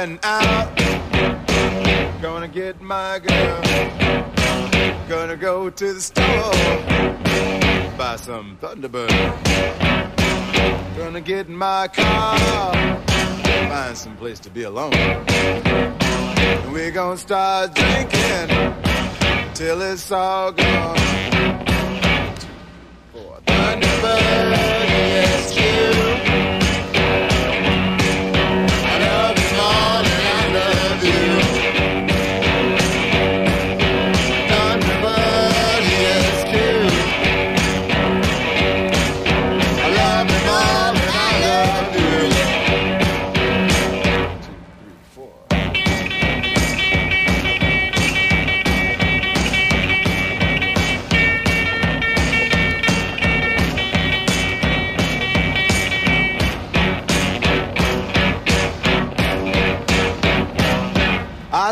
going out. Gonna get my girl. Gonna go to the store. Buy some Thunderbird. Gonna get in my car. Find some place to be alone. We're gonna start drinking till it's all gone. For Thunderbird,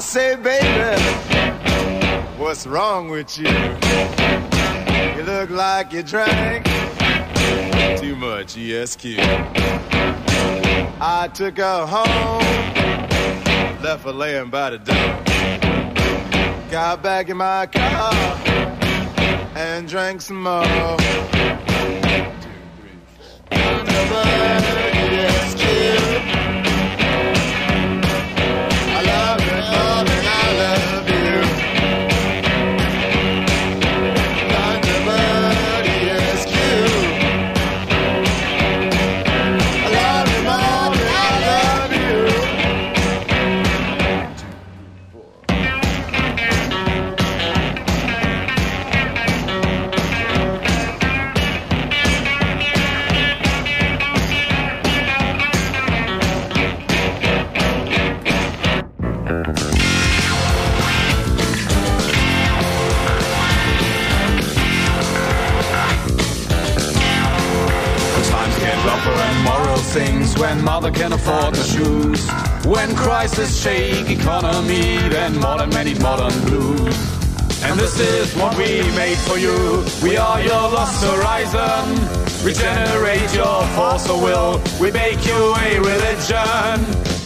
say, baby, what's wrong with you? You look like you drank too much ESQ. I took her home, left her laying by the door. Got back in my car and drank some more. When crisis shake economy, then modern men modern blues. And this is what we made for you. We are your lost horizon. Regenerate your force of will. We make you a religion.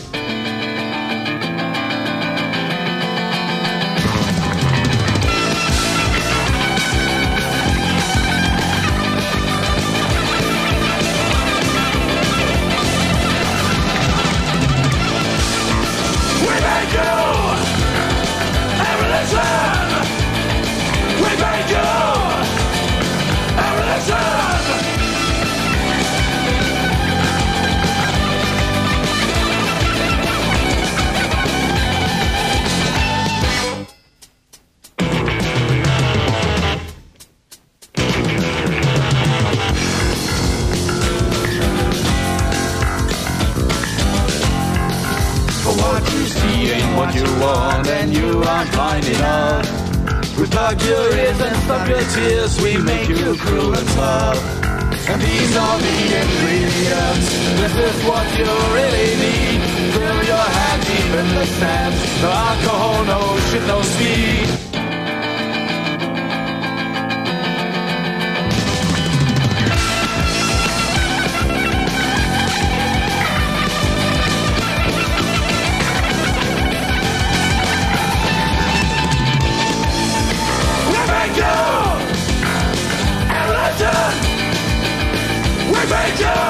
We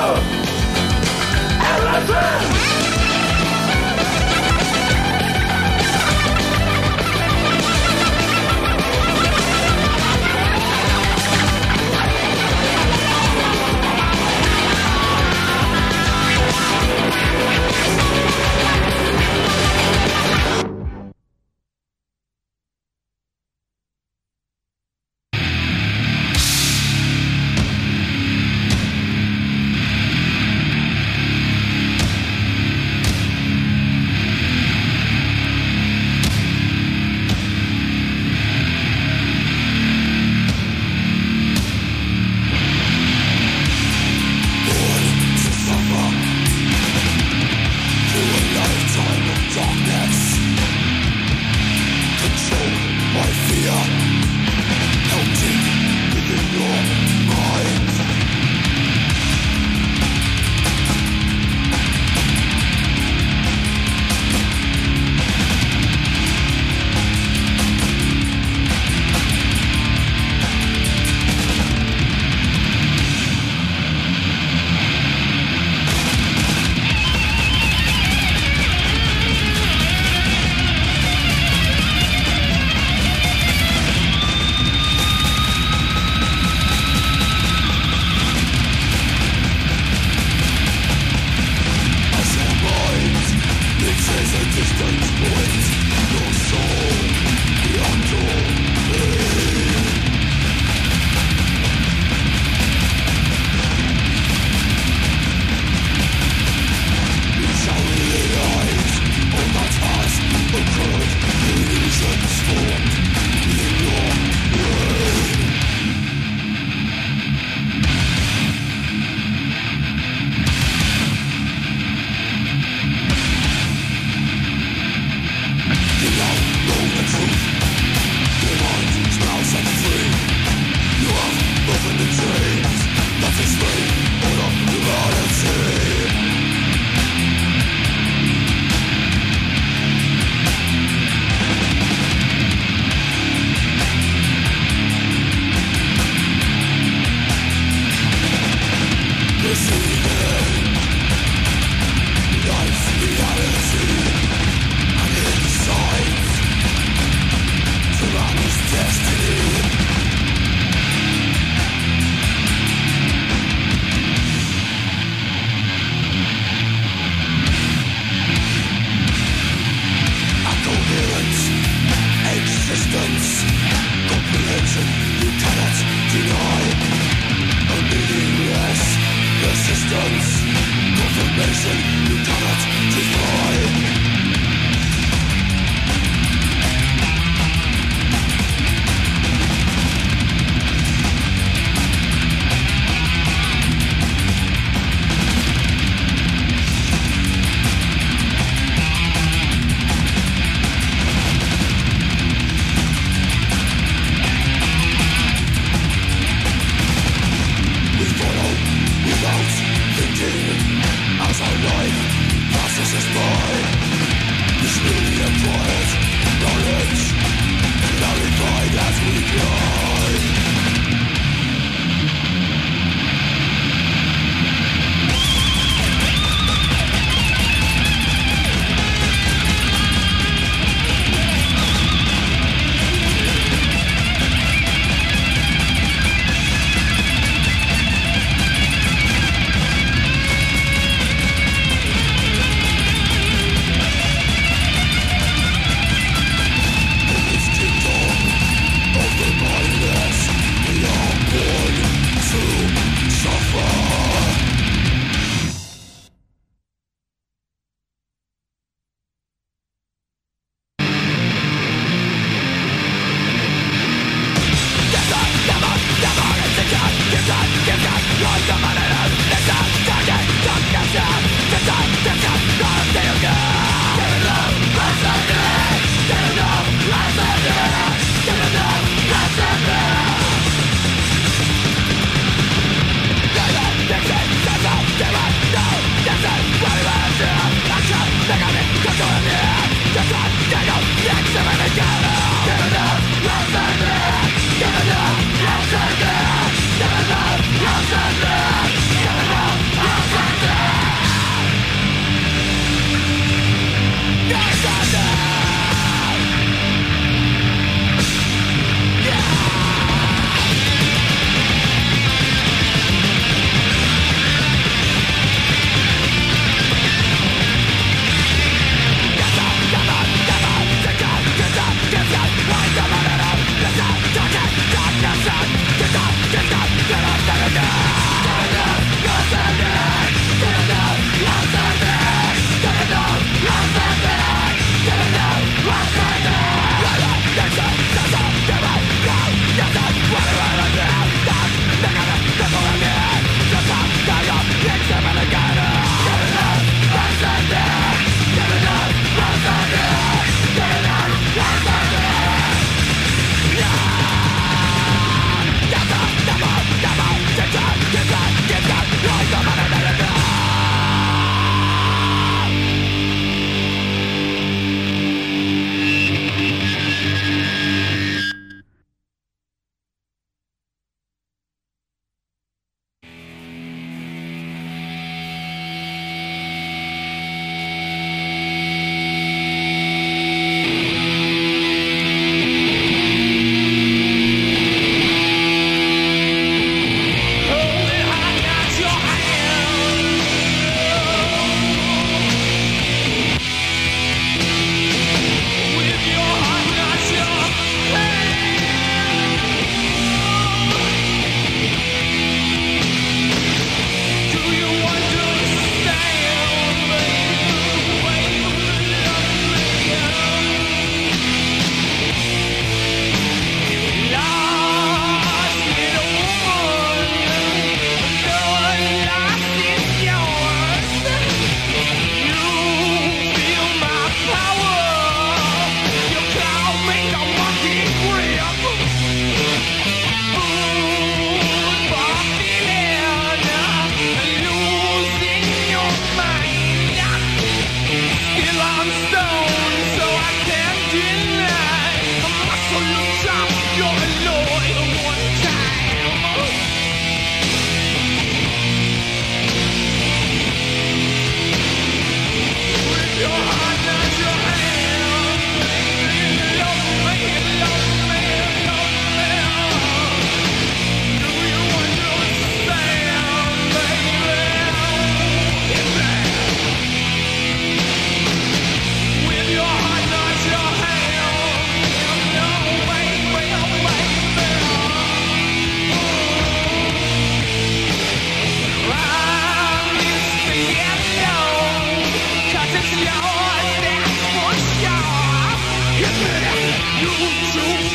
you too.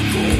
I